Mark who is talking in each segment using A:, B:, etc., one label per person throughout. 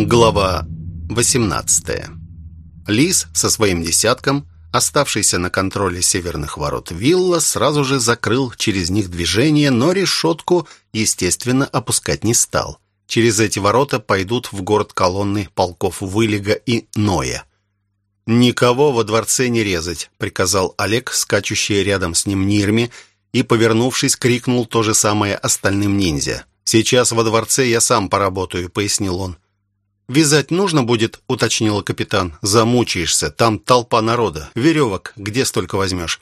A: Глава 18. Лис со своим десятком, оставшийся на контроле северных ворот вилла, сразу же закрыл через них движение, но решетку, естественно, опускать не стал. Через эти ворота пойдут в город колонны полков Вылега и Ноя. «Никого во дворце не резать», — приказал Олег, скачущий рядом с ним Нирме, и, повернувшись, крикнул то же самое остальным ниндзя. «Сейчас во дворце я сам поработаю», — пояснил он. «Вязать нужно будет?» — уточнила капитан. «Замучаешься. Там толпа народа. Веревок. Где столько возьмешь?»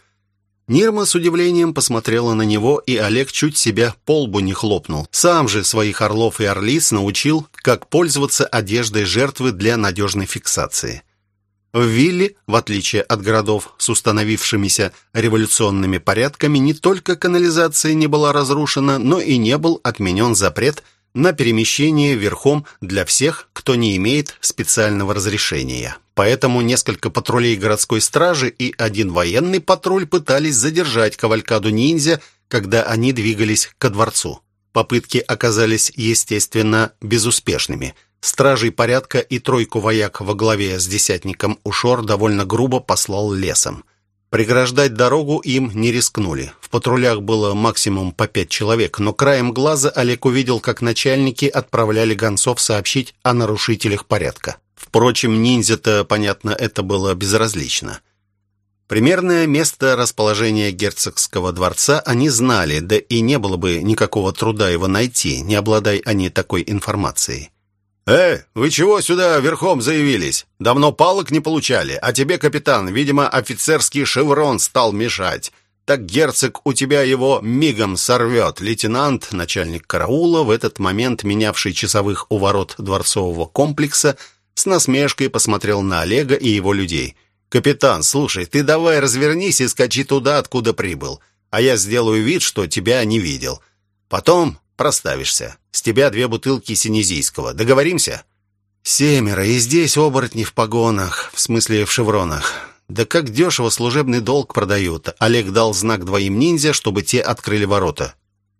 A: Нирма с удивлением посмотрела на него, и Олег чуть себя по лбу не хлопнул. Сам же своих орлов и орлиц научил, как пользоваться одеждой жертвы для надежной фиксации. В Вилле, в отличие от городов с установившимися революционными порядками, не только канализация не была разрушена, но и не был отменен запрет – на перемещение верхом для всех, кто не имеет специального разрешения. Поэтому несколько патрулей городской стражи и один военный патруль пытались задержать кавалькаду ниндзя, когда они двигались ко дворцу. Попытки оказались, естественно, безуспешными. Стражей порядка и тройку вояк во главе с десятником Ушор довольно грубо послал лесом. Преграждать дорогу им не рискнули. В патрулях было максимум по пять человек, но краем глаза Олег увидел, как начальники отправляли гонцов сообщить о нарушителях порядка. Впрочем, ниндзя-то, понятно, это было безразлично. Примерное место расположения герцогского дворца они знали, да и не было бы никакого труда его найти, не обладая они такой информацией. «Э, вы чего сюда верхом заявились? Давно палок не получали, а тебе, капитан, видимо, офицерский шеврон стал мешать. Так герцог у тебя его мигом сорвет». Лейтенант, начальник караула, в этот момент менявший часовых у ворот дворцового комплекса, с насмешкой посмотрел на Олега и его людей. «Капитан, слушай, ты давай развернись и скачи туда, откуда прибыл, а я сделаю вид, что тебя не видел. Потом проставишься. С тебя две бутылки синезийского. Договоримся?» «Семеро, и здесь оборотни в погонах, в смысле в шевронах. Да как дешево служебный долг продают!» Олег дал знак двоим ниндзя, чтобы те открыли ворота.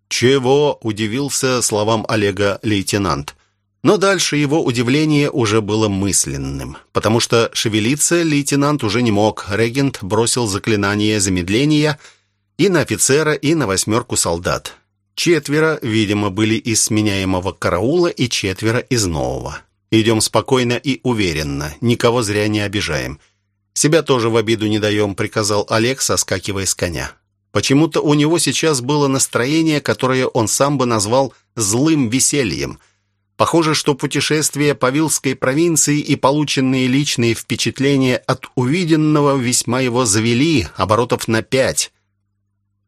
A: «Чего?» — удивился словам Олега лейтенант. Но дальше его удивление уже было мысленным, потому что шевелиться лейтенант уже не мог. Регент бросил заклинание замедления и на офицера, и на восьмерку солдат. Четверо, видимо, были из сменяемого караула и четверо из нового. Идем спокойно и уверенно, никого зря не обижаем. Себя тоже в обиду не даем, приказал Олег, соскакивая с коня. Почему-то у него сейчас было настроение, которое он сам бы назвал «злым весельем». Похоже, что путешествие по Вилской провинции и полученные личные впечатления от увиденного весьма его завели, оборотов на пять.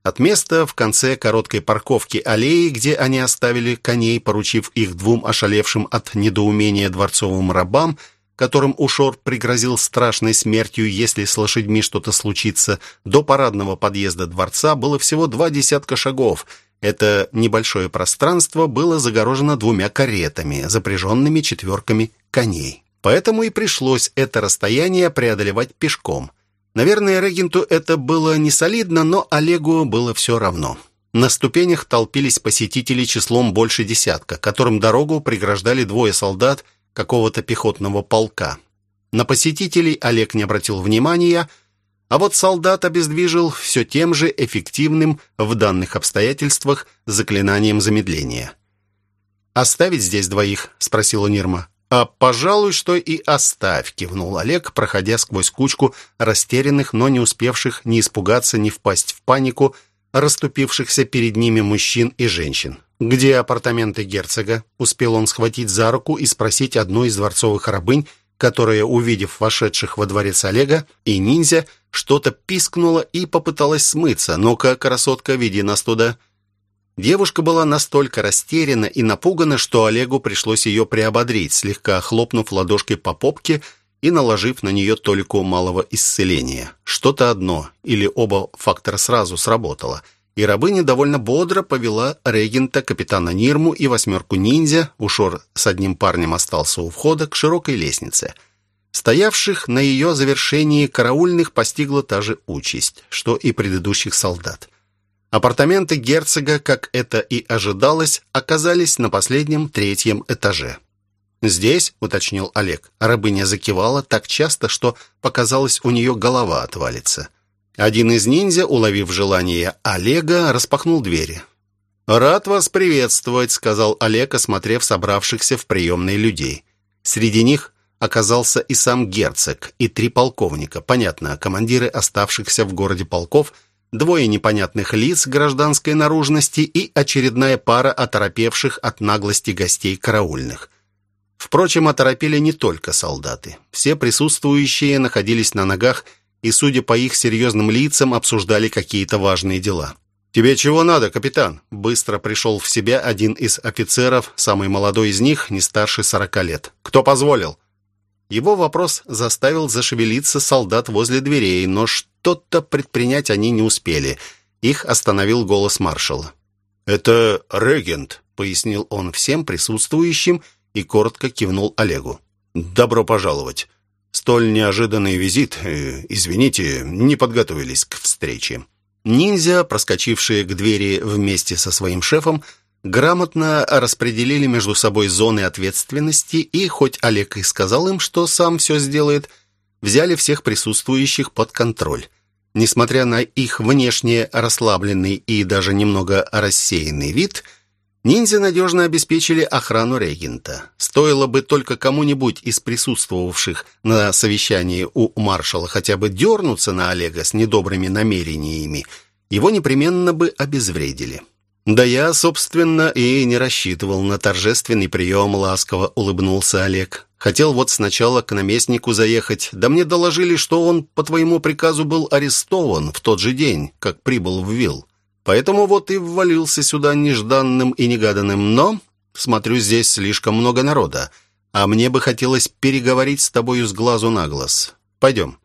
A: От места в конце короткой парковки аллеи, где они оставили коней, поручив их двум ошалевшим от недоумения дворцовым рабам, которым Ушор пригрозил страшной смертью, если с лошадьми что-то случится, до парадного подъезда дворца было всего два десятка шагов. Это небольшое пространство было загорожено двумя каретами, запряженными четверками коней. Поэтому и пришлось это расстояние преодолевать пешком – Наверное, регенту это было не солидно, но Олегу было все равно. На ступенях толпились посетители числом больше десятка, которым дорогу преграждали двое солдат какого-то пехотного полка. На посетителей Олег не обратил внимания, а вот солдат обездвижил все тем же эффективным в данных обстоятельствах заклинанием замедления. «Оставить здесь двоих?» — спросила Нирма. «А, пожалуй, что и оставь», — кивнул Олег, проходя сквозь кучку растерянных, но не успевших ни испугаться, ни впасть в панику, расступившихся перед ними мужчин и женщин. «Где апартаменты герцога?» Успел он схватить за руку и спросить одну из дворцовых рабынь, которая, увидев вошедших во дворец Олега и ниндзя, что-то пискнула и попыталась смыться. «Ну-ка, красотка, веди нас туда». Девушка была настолько растеряна и напугана, что Олегу пришлось ее приободрить, слегка хлопнув ладошкой по попке и наложив на нее толику малого исцеления. Что-то одно или оба фактора сразу сработало, и рабыня довольно бодро повела регента, капитана Нирму и восьмерку ниндзя, ушор с одним парнем остался у входа, к широкой лестнице. Стоявших на ее завершении караульных постигла та же участь, что и предыдущих солдат. Апартаменты герцога, как это и ожидалось, оказались на последнем третьем этаже. «Здесь?» — уточнил Олег. Рабыня закивала так часто, что показалось, у нее голова отвалится. Один из ниндзя, уловив желание Олега, распахнул двери. «Рад вас приветствовать», — сказал Олег, осмотрев собравшихся в приемной людей. Среди них оказался и сам герцог, и три полковника, понятно, командиры оставшихся в городе полков, двое непонятных лиц гражданской наружности и очередная пара оторопевших от наглости гостей караульных. Впрочем, оторопели не только солдаты. Все присутствующие находились на ногах и, судя по их серьезным лицам, обсуждали какие-то важные дела. «Тебе чего надо, капитан?» Быстро пришел в себя один из офицеров, самый молодой из них, не старше сорока лет. «Кто позволил?» Его вопрос заставил зашевелиться солдат возле дверей, но что-то предпринять они не успели. Их остановил голос маршала. «Это регент», — пояснил он всем присутствующим и коротко кивнул Олегу. «Добро пожаловать. Столь неожиданный визит. Э, извините, не подготовились к встрече». Ниндзя, проскочившие к двери вместе со своим шефом, грамотно распределили между собой зоны ответственности, и хоть Олег и сказал им, что сам все сделает, взяли всех присутствующих под контроль. Несмотря на их внешне расслабленный и даже немного рассеянный вид, ниндзя надежно обеспечили охрану регента. Стоило бы только кому-нибудь из присутствовавших на совещании у маршала хотя бы дернуться на Олега с недобрыми намерениями, его непременно бы обезвредили. «Да я, собственно, и не рассчитывал на торжественный прием», — ласково улыбнулся Олег. «Хотел вот сначала к наместнику заехать, да мне доложили, что он по твоему приказу был арестован в тот же день, как прибыл в Вилл. Поэтому вот и ввалился сюда нежданным и негаданным, но, смотрю, здесь слишком много народа, а мне бы хотелось переговорить с тобою с глазу на глаз. Пойдем».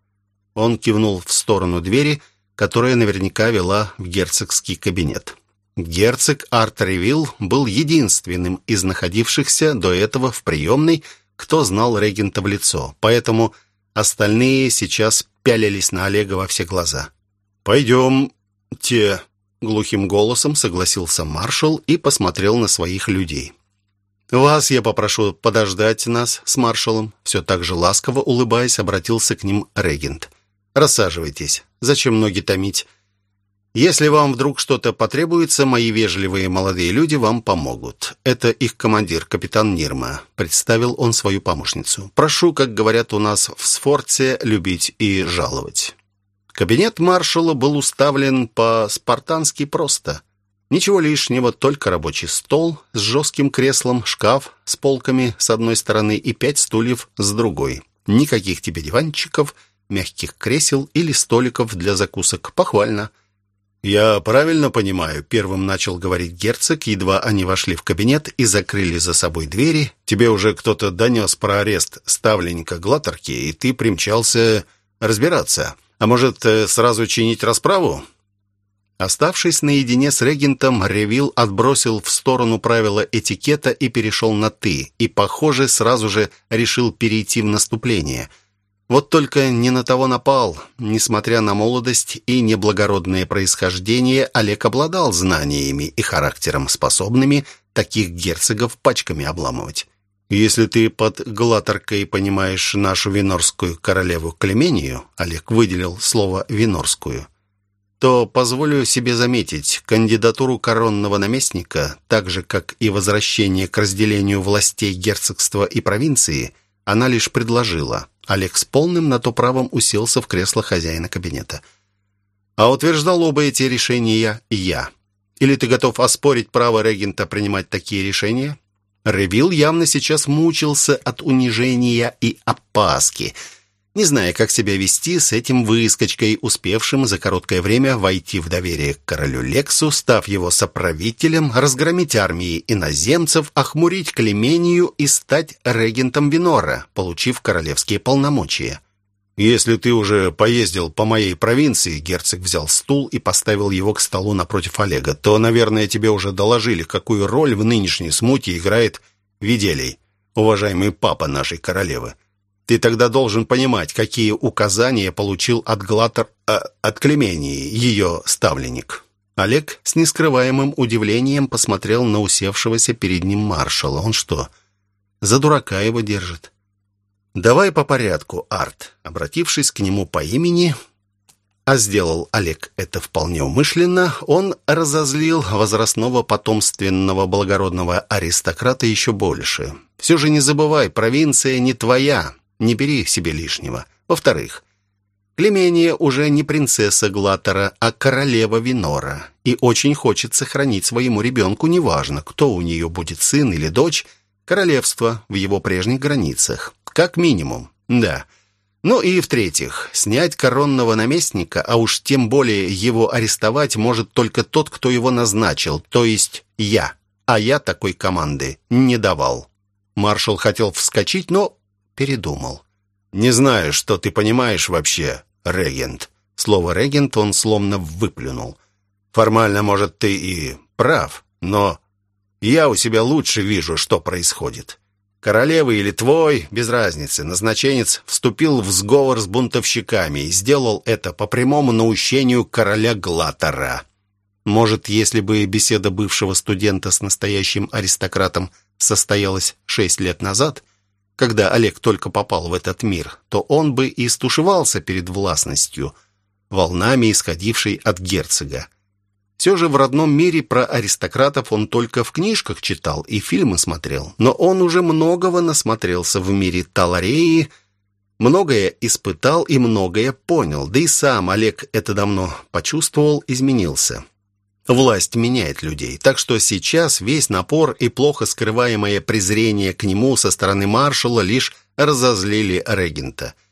A: Он кивнул в сторону двери, которая наверняка вела в герцогский кабинет. Герцог Артервилл был единственным из находившихся до этого в приемной, кто знал регента в лицо, поэтому остальные сейчас пялились на Олега во все глаза. «Пойдемте», — глухим голосом согласился маршал и посмотрел на своих людей. «Вас я попрошу подождать нас с маршалом», все так же ласково улыбаясь, обратился к ним регент. «Рассаживайтесь. Зачем ноги томить? Если вам вдруг что-то потребуется, мои вежливые молодые люди вам помогут. Это их командир, капитан Нирма. Представил он свою помощницу. Прошу, как говорят у нас в Сфорте, любить и жаловать. Кабинет маршала был уставлен по-спартански просто. Ничего лишнего, только рабочий стол с жестким креслом, шкаф с полками с одной стороны и пять стульев с другой. Никаких тебе диванчиков, мягких кресел или столиков для закусок. Похвально. «Я правильно понимаю?» — первым начал говорить герцог, едва они вошли в кабинет и закрыли за собой двери. «Тебе уже кто-то донес про арест ставленника Глаттерки, и ты примчался разбираться. А может, э, сразу чинить расправу?» Оставшись наедине с регентом, Ревил отбросил в сторону правила этикета и перешел на «ты», и, похоже, сразу же решил перейти в наступление — вот только не на того напал. Несмотря на молодость и неблагородное происхождение, Олег обладал знаниями и характером, способными таких герцогов пачками обламывать. «Если ты под глаторкой понимаешь нашу винорскую королеву Клемению», Олег выделил слово «винорскую», то позволю себе заметить, кандидатуру коронного наместника, так же, как и возвращение к разделению властей герцогства и провинции, она лишь предложила – Олег с полным на то правом уселся в кресло хозяина кабинета. «А утверждал оба эти решения я. Или ты готов оспорить право регента принимать такие решения?» Ревил явно сейчас мучился от унижения и опаски – не зная, как себя вести с этим выскочкой, успевшим за короткое время войти в доверие к королю Лексу, став его соправителем, разгромить армии иноземцев, охмурить Клемению и стать регентом Винора, получив королевские полномочия. «Если ты уже поездил по моей провинции», герцог взял стул и поставил его к столу напротив Олега, то, наверное, тебе уже доложили, какую роль в нынешней смуте играет Виделий, уважаемый папа нашей королевы. Ты тогда должен понимать, какие указания получил от Глатер, э, от Клемении, ее ставленник». Олег с нескрываемым удивлением посмотрел на усевшегося перед ним маршала. Он что, За дурака его держит. «Давай по порядку, Арт». Обратившись к нему по имени, а сделал Олег это вполне умышленно, он разозлил возрастного потомственного благородного аристократа еще больше. Все же не забывай, провинция не твоя, не бери себе лишнего. Во-вторых, Клемения уже не принцесса Глатера, а королева Винора, и очень хочет сохранить своему ребенку, неважно, кто у нее будет сын или дочь, королевство в его прежних границах. Как минимум, да. Ну и в-третьих, снять коронного наместника, а уж тем более его арестовать может только тот, кто его назначил, то есть я. А я такой команды не давал. Маршал хотел вскочить, но передумал. «Не знаю, что ты понимаешь вообще, регент». Слово «регент» он словно выплюнул. «Формально, может, ты и прав, но я у себя лучше вижу, что происходит. Королевы или твой, без разницы, назначенец вступил в сговор с бунтовщиками и сделал это по прямому наущению короля Глатора. Может, если бы беседа бывшего студента с настоящим аристократом состоялась шесть лет назад, когда Олег только попал в этот мир, то он бы и стушевался перед властностью, волнами исходившей от герцога. Все же в родном мире про аристократов он только в книжках читал и фильмы смотрел. Но он уже многого насмотрелся в мире Талареи, многое испытал и многое понял. Да и сам Олег это давно почувствовал, изменился. Власть меняет людей, так что сейчас весь напор и плохо скрываемое презрение к нему со стороны маршала лишь разозлили регента –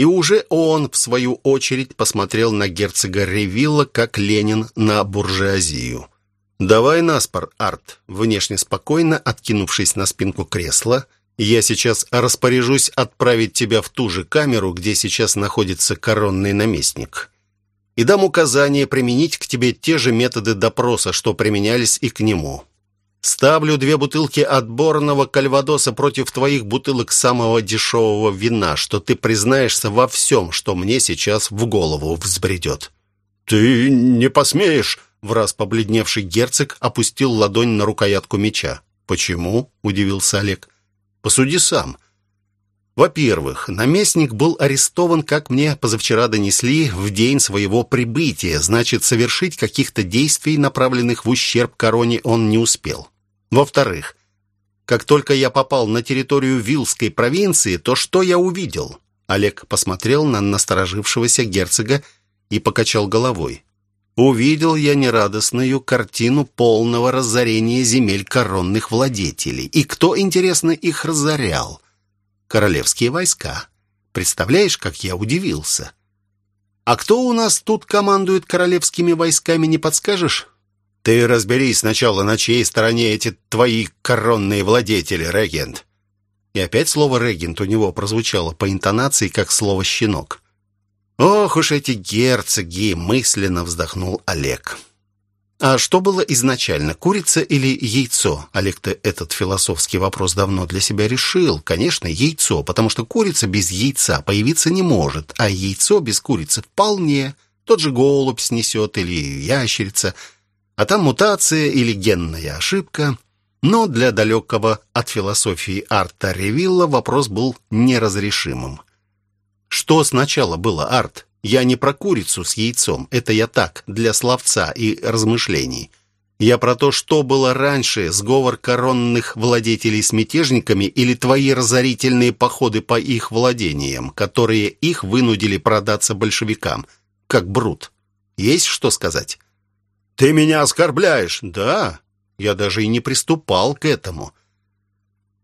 A: и уже он, в свою очередь, посмотрел на герцога Ревилла, как Ленин на буржуазию. «Давай наспор, Арт», внешне спокойно, откинувшись на спинку кресла, «я сейчас распоряжусь отправить тебя в ту же камеру, где сейчас находится коронный наместник, и дам указание применить к тебе те же методы допроса, что применялись и к нему. Ставлю две бутылки отборного кальвадоса против твоих бутылок самого дешевого вина, что ты признаешься во всем, что мне сейчас в голову взбредет». «Ты не посмеешь!» Враз побледневший герцог опустил ладонь на рукоятку меча. «Почему?» — удивился Олег. «Посуди сам. Во-первых, наместник был арестован, как мне позавчера донесли, в день своего прибытия, значит, совершить каких-то действий, направленных в ущерб короне, он не успел. Во-вторых, как только я попал на территорию Вилской провинции, то что я увидел? Олег посмотрел на насторожившегося герцога и покачал головой. Увидел я нерадостную картину полного разорения земель коронных владетелей. И кто, интересно, их разорял? Королевские войска. Представляешь, как я удивился? А кто у нас тут командует королевскими войсками, не подскажешь? «Ты разберись сначала, на чьей стороне эти твои коронные владетели, регент». И опять слово «регент» у него прозвучало по интонации, как слово «щенок». «Ох уж эти герцоги!» — мысленно вздохнул Олег. А что было изначально, курица или яйцо? Олег-то этот философский вопрос давно для себя решил. Конечно, яйцо, потому что курица без яйца появиться не может, а яйцо без курицы вполне. Тот же голубь снесет или ящерица — а там мутация или генная ошибка. Но для далекого от философии Арта Ревилла вопрос был неразрешимым. Что сначала было, Арт? Я не про курицу с яйцом, это я так, для словца и размышлений. Я про то, что было раньше, сговор коронных владетелей с мятежниками или твои разорительные походы по их владениям, которые их вынудили продаться большевикам, как брут. Есть что сказать? «Ты меня оскорбляешь!» «Да, я даже и не приступал к этому».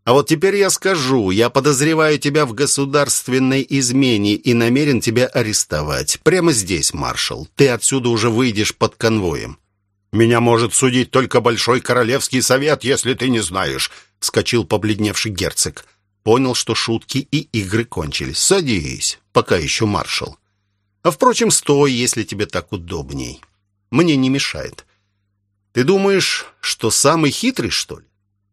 A: «А вот теперь я скажу, я подозреваю тебя в государственной измене и намерен тебя арестовать. Прямо здесь, маршал. Ты отсюда уже выйдешь под конвоем». «Меня может судить только Большой Королевский Совет, если ты не знаешь», — вскочил побледневший герцог. Понял, что шутки и игры кончились. «Садись, пока еще маршал. А, впрочем, стой, если тебе так удобней» мне не мешает. Ты думаешь, что самый хитрый, что ли?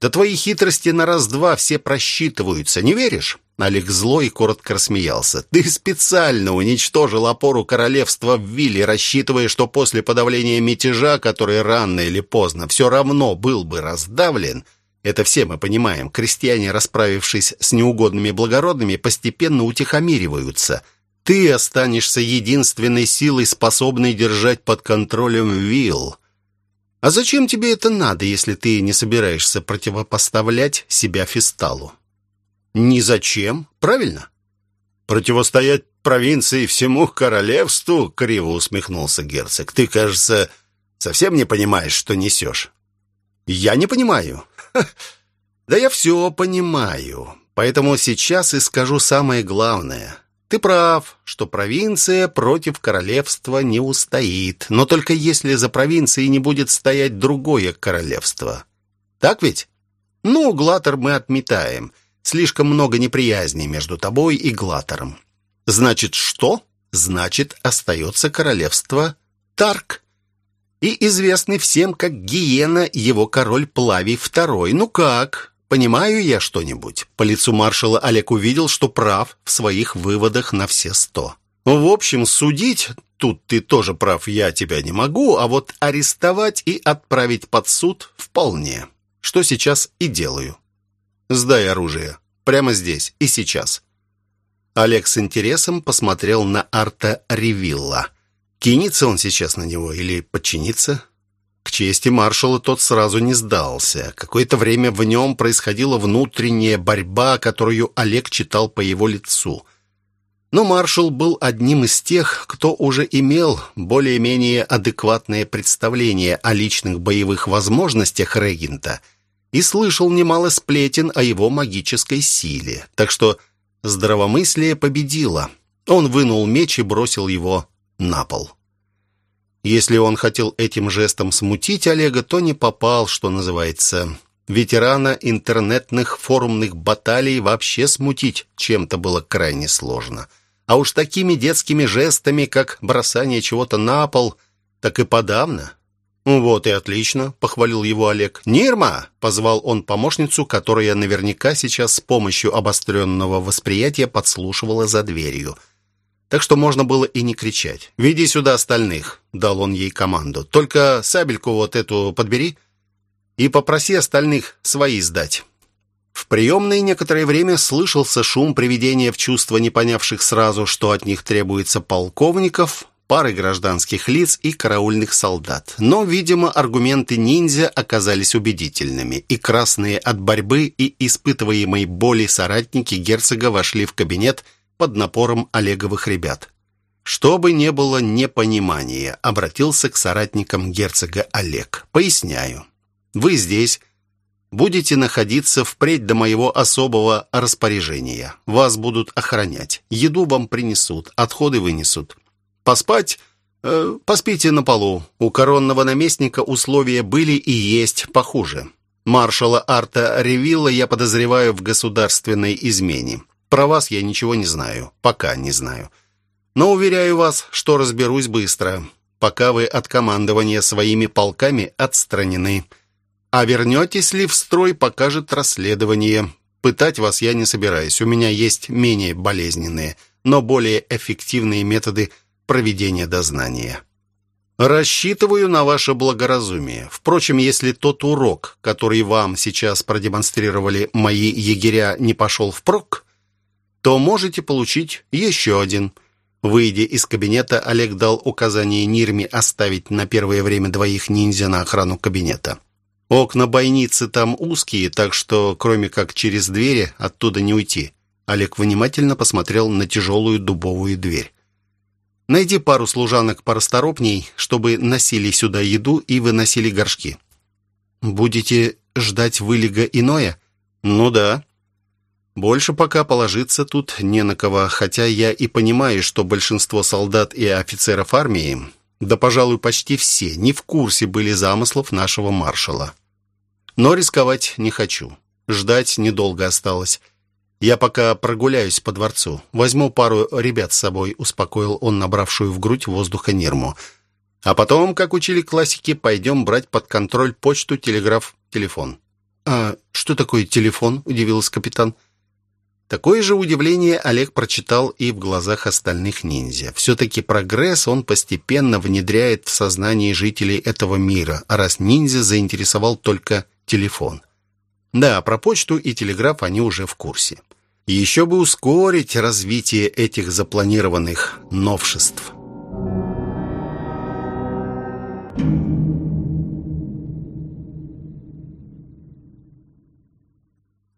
A: Да твои хитрости на раз-два все просчитываются, не веришь?» Олег зло и коротко рассмеялся. «Ты специально уничтожил опору королевства в Вилле, рассчитывая, что после подавления мятежа, который рано или поздно все равно был бы раздавлен, Это все мы понимаем. Крестьяне, расправившись с неугодными благородными, постепенно утихомириваются. Ты останешься единственной силой, способной держать под контролем Вилл. А зачем тебе это надо, если ты не собираешься противопоставлять себя Фисталу? Ни зачем, правильно? Противостоять провинции всему королевству, криво усмехнулся герцог. Ты, кажется, совсем не понимаешь, что несешь. Я не понимаю. Да я все понимаю. Поэтому сейчас и скажу самое главное. Ты прав, что провинция против королевства не устоит, но только если за провинцией не будет стоять другое королевство. Так ведь? Ну, Глатор мы отметаем. Слишком много неприязни между тобой и Глатором. Значит, что? Значит, остается королевство Тарк. И известный всем как Гиена его король Плавий II. Ну как? Понимаю я что-нибудь?» По лицу маршала Олег увидел, что прав в своих выводах на все сто. «В общем, судить тут ты тоже прав, я тебя не могу, а вот арестовать и отправить под суд вполне. Что сейчас и делаю. Сдай оружие. Прямо здесь и сейчас». Олег с интересом посмотрел на Арта Ревилла. Кинется он сейчас на него или подчинится? К чести маршала тот сразу не сдался. Какое-то время в нем происходила внутренняя борьба, которую Олег читал по его лицу. Но маршал был одним из тех, кто уже имел более-менее адекватное представление о личных боевых возможностях регента и слышал немало сплетен о его магической силе. Так что здравомыслие победило. Он вынул меч и бросил его на пол. Если он хотел этим жестом смутить Олега, то не попал, что называется. Ветерана интернетных форумных баталий вообще смутить чем-то было крайне сложно. А уж такими детскими жестами, как бросание чего-то на пол, так и подавно. «Вот и отлично», — похвалил его Олег. «Нирма!» — позвал он помощницу, которая наверняка сейчас с помощью обостренного восприятия подслушивала за дверью — так что можно было и не кричать. «Веди сюда остальных», — дал он ей команду. «Только сабельку вот эту подбери и попроси остальных свои сдать». В приемной некоторое время слышался шум приведения в чувство не понявших сразу, что от них требуется полковников, пары гражданских лиц и караульных солдат. Но, видимо, аргументы ниндзя оказались убедительными, и красные от борьбы и испытываемой боли соратники герцога вошли в кабинет под напором Олеговых ребят. Чтобы не было непонимания, обратился к соратникам герцога Олег. Поясняю. Вы здесь будете находиться впредь до моего особого распоряжения. Вас будут охранять. Еду вам принесут, отходы вынесут. Поспать... Э, поспите на полу. У коронного наместника условия были и есть похуже. Маршала Арта Ревилла я подозреваю в государственной измене. Про вас я ничего не знаю. Пока не знаю. Но уверяю вас, что разберусь быстро, пока вы от командования своими полками отстранены. А вернетесь ли в строй, покажет расследование. Пытать вас я не собираюсь. У меня есть менее болезненные, но более эффективные методы проведения дознания. Рассчитываю на ваше благоразумие. Впрочем, если тот урок, который вам сейчас продемонстрировали мои егеря, не пошел впрок, то можете получить еще один. Выйдя из кабинета, Олег дал указание Нирме оставить на первое время двоих ниндзя на охрану кабинета. Окна бойницы там узкие, так что, кроме как через двери, оттуда не уйти. Олег внимательно посмотрел на тяжелую дубовую дверь. «Найди пару служанок порасторопней, чтобы носили сюда еду и выносили горшки». «Будете ждать вылега иное?» «Ну да». Больше пока положиться тут не на кого, хотя я и понимаю, что большинство солдат и офицеров армии, да, пожалуй, почти все, не в курсе были замыслов нашего маршала. Но рисковать не хочу. Ждать недолго осталось. Я пока прогуляюсь по дворцу. Возьму пару ребят с собой, успокоил он набравшую в грудь воздуха Нирму. А потом, как учили классики, пойдем брать под контроль почту, телеграф, телефон. «А что такое телефон?» – удивился капитан. Такое же удивление Олег прочитал и в глазах остальных ниндзя. Все-таки прогресс он постепенно внедряет в сознание жителей этого мира, а раз ниндзя заинтересовал только телефон. Да, про почту и телеграф они уже в курсе. Еще бы ускорить развитие этих запланированных новшеств.